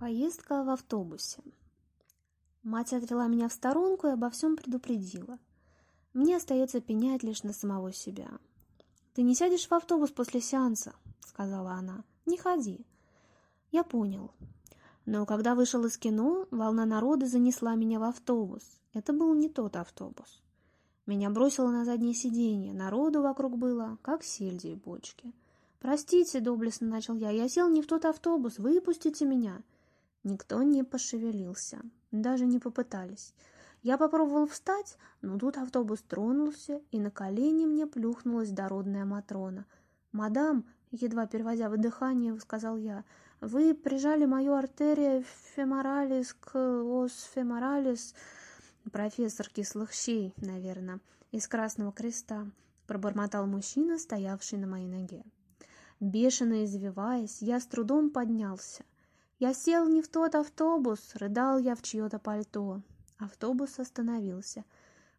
Поездка в автобусе. Мать отвела меня в сторонку и обо всем предупредила. Мне остается пенять лишь на самого себя. «Ты не сядешь в автобус после сеанса», — сказала она. «Не ходи». Я понял. Но когда вышел из кино, волна народа занесла меня в автобус. Это был не тот автобус. Меня бросило на заднее сиденье, народу вокруг было, как сельди и бочки. «Простите», — доблестно начал я, — «я сел не в тот автобус, выпустите меня». Никто не пошевелился, даже не попытались. Я попробовал встать, но тут автобус тронулся, и на колени мне плюхнулась дородная Матрона. «Мадам», едва переводя в дыхание, сказал я, «вы прижали мою артерию феморалис к ос феморалис, профессор кислых щей, наверное, из Красного Креста», пробормотал мужчина, стоявший на моей ноге. Бешено извиваясь, я с трудом поднялся – я сел не в тот автобус, рыдал я в чье-то пальто. Автобус остановился.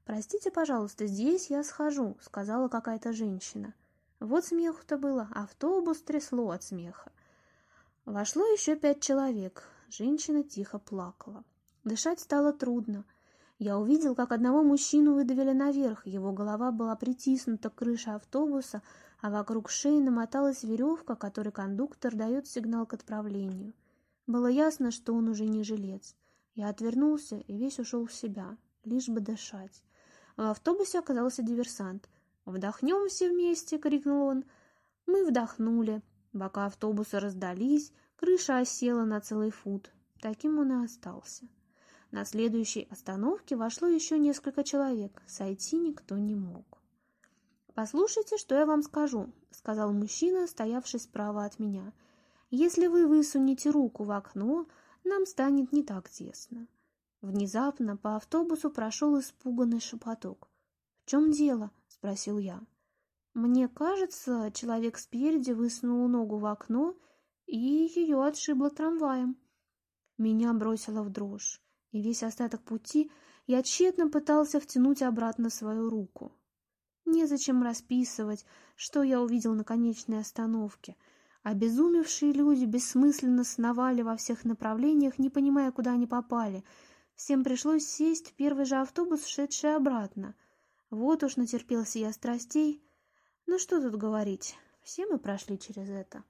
«Простите, пожалуйста, здесь я схожу», — сказала какая-то женщина. Вот смеху-то было, автобус трясло от смеха. Вошло еще пять человек. Женщина тихо плакала. Дышать стало трудно. Я увидел, как одного мужчину выдавили наверх. Его голова была притиснута к крыше автобуса, а вокруг шеи намоталась веревка, которой кондуктор дает сигнал к отправлению. Было ясно, что он уже не жилец. Я отвернулся и весь ушел в себя, лишь бы дышать. А в автобусе оказался диверсант. «Вдохнем все вместе!» — крикнул он. Мы вдохнули. Бока автобуса раздались, крыша осела на целый фут. Таким он и остался. На следующей остановке вошло еще несколько человек. Сойти никто не мог. «Послушайте, что я вам скажу», — сказал мужчина, стоявший справа от меня — если вы высунете руку в окно, нам станет не так тесно». Внезапно по автобусу прошел испуганный шепоток. «В чем дело?» – спросил я. Мне кажется, человек спереди высунул ногу в окно и ее отшибло трамваем. Меня бросило в дрожь, и весь остаток пути я тщетно пытался втянуть обратно свою руку. Незачем расписывать, что я увидел на конечной остановке – обезумевшие люди бессмысленно сновали во всех направлениях, не понимая, куда они попали. Всем пришлось сесть в первый же автобус, шедший обратно. Вот уж натерпелся я страстей. Ну что тут говорить, все мы прошли через это.